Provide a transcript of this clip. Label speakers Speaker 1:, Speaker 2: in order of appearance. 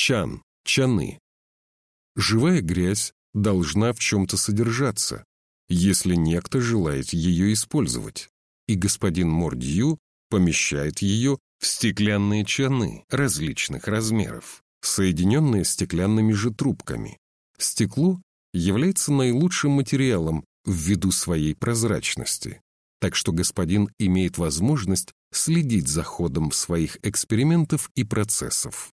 Speaker 1: чан, чаны. Живая грязь должна в чем-то содержаться, если некто желает ее использовать, и господин Мордью помещает ее в стеклянные чаны различных размеров, соединенные стеклянными же трубками. Стекло является наилучшим материалом ввиду своей прозрачности, так что господин имеет возможность следить за ходом своих экспериментов и процессов.